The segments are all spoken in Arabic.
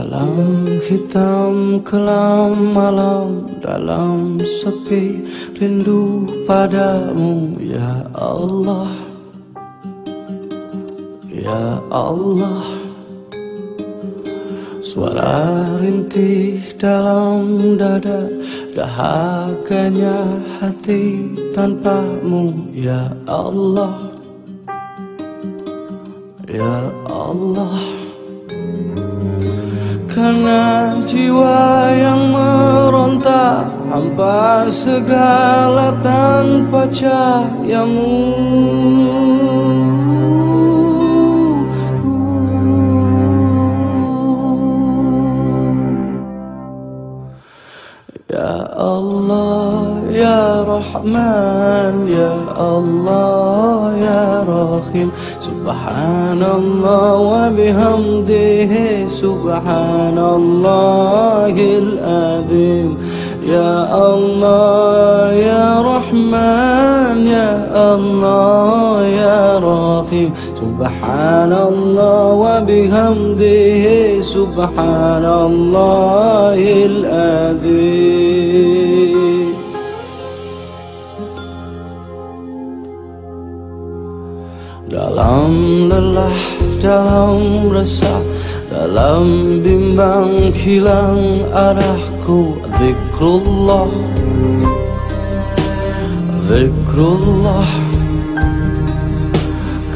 Dalam hitam kelam malam Dalam sepi rindu padamu Ya Allah. Ya Allah. Suara rintih dalam dada Dahaganya hati tanpamu Ya Allah. Ya Allah karena jiwa yang meronta Hampa segala tanpa cahayamu الله يا رحمن يا الله يا رحيم. سبحان الله وبحمده سبحان الله الأديم يا الله يا رحمن يا الله Rahim Subhanallah wa bihamdihi Subhanallahil Azim Dalam lelah, dalam resah Dalam bimbang hilang arahku Zikrullah Zikrullah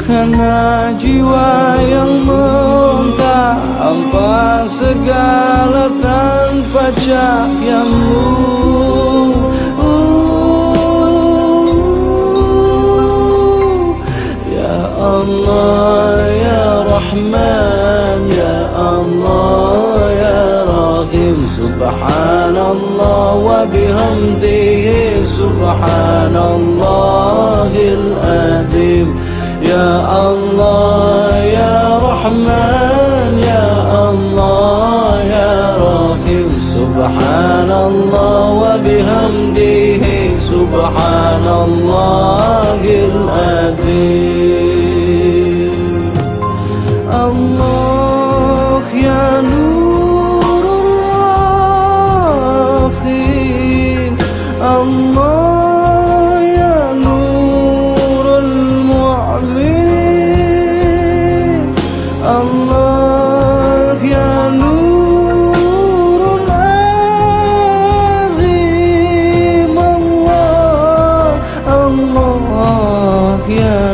Karena jiwa yang meronta Hampa segala tanpa cahayamu الله يا رحمن يا الله يا رحيم سبحان الله وبحمده سبحان الله العظيم يا الله يا رحمن يا الله يا رحيم سبحان الله وبحمده سبحان الله العظيم. الله يا نور الرافين الله الله يا نور العظيم. الله الله يا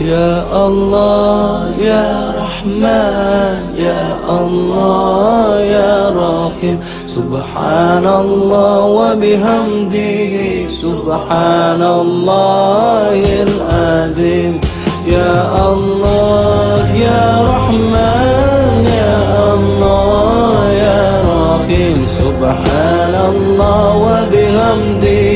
يا الله يا رحمن. يا الله يا رحيم. سبحان الله وبحمده. سبحان الله العظيم. يا الله يا رحمن يا الله يا رحيم. سبحان الله وبحمده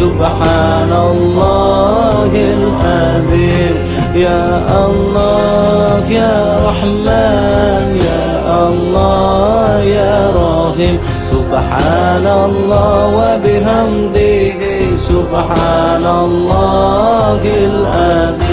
سبحان الله العظيم. يا الله يا رحمن يا الله يا رحيم. سبحان الله وبحمده سبحان الله العظيم.